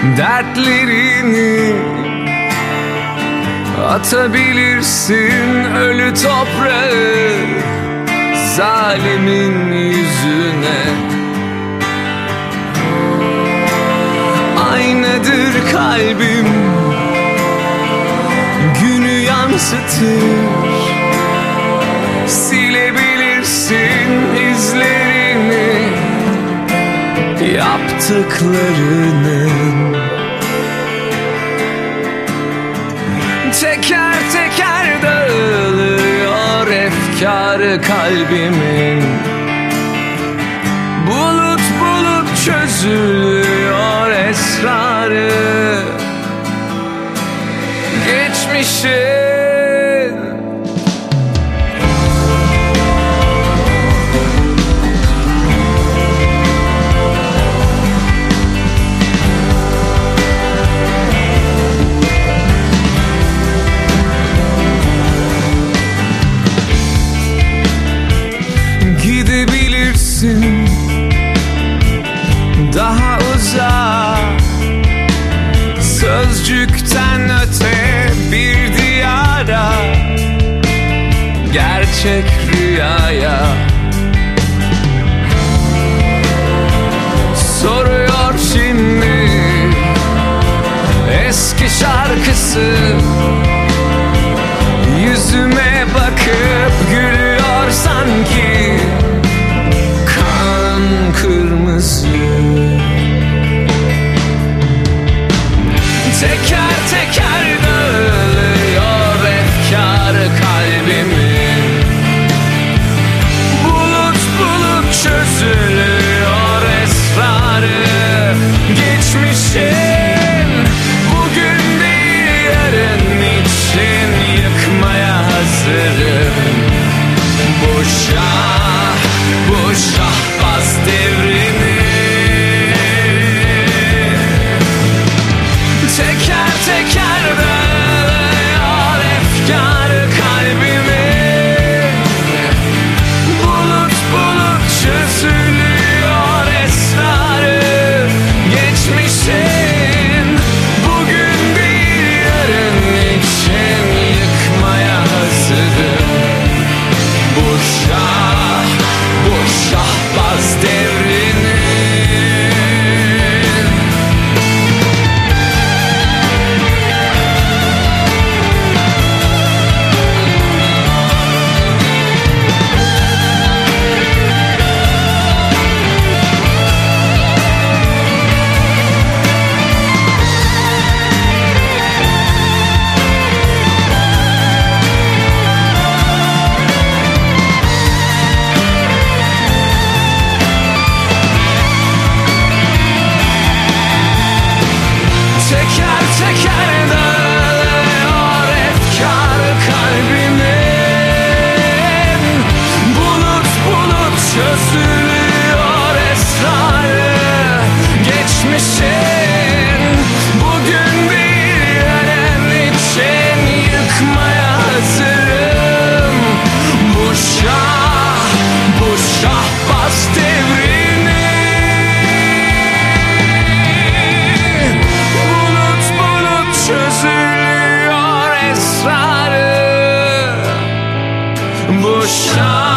Dertlerini Atabilirsin ölü toprağı Zalimin yüzüne. Aynadır kalbim Günü yansıtır. Silebilirsin Yaptıklarının. Teker teker dağılıyor efkarı kalbimin. Bulut bulut çözülüyor esrarı. Geçmişin gidebilirsin daha uzak sözcükten öte bir diyara gerçek rüyaya. Soruyor şimdi eski şarkısı. Yüzüme bakıp gülüyor sanki shine. Çözülüyor esrarı Bu şan